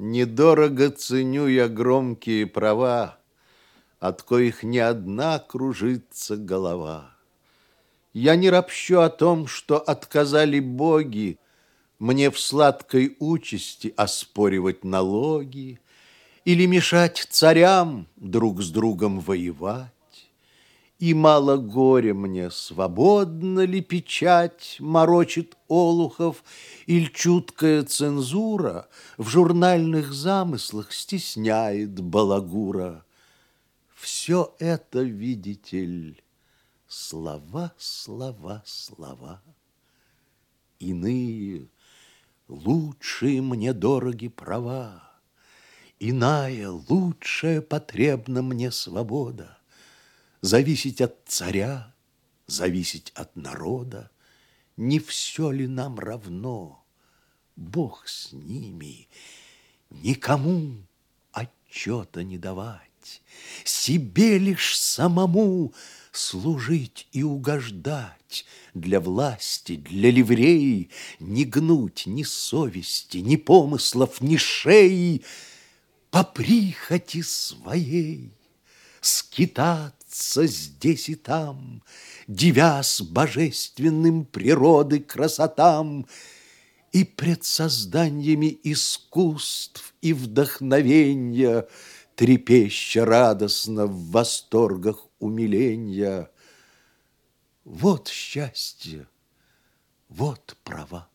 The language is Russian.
Недорого ценю я громкие права, От коих не одна кружится голова. Я не ропщу о том, что отказали боги Мне в сладкой участи оспоривать налоги Или мешать царям друг с другом воевать. И мало горя мне, свободно ли печать Морочит Олухов, Иль чуткая цензура В журнальных замыслах стесняет балагура. Все это, видите ли, слова, слова, слова. Иные, лучшие мне дороги права, Иная, лучшая потребна мне свобода зависеть от царя, зависеть от народа. Не все ли нам равно? Бог с ними, никому отчета не давать, себе лишь самому служить и угождать, для власти, для ливреи, не гнуть ни совести, ни помыслов, ни шеи, по прихоти своей скитать скитаться здесь и там, Дивясь божественным природы красотам, И пред созданиями искусств и вдохновенья Трепеща радостно в восторгах умиления. Вот счастье, вот права.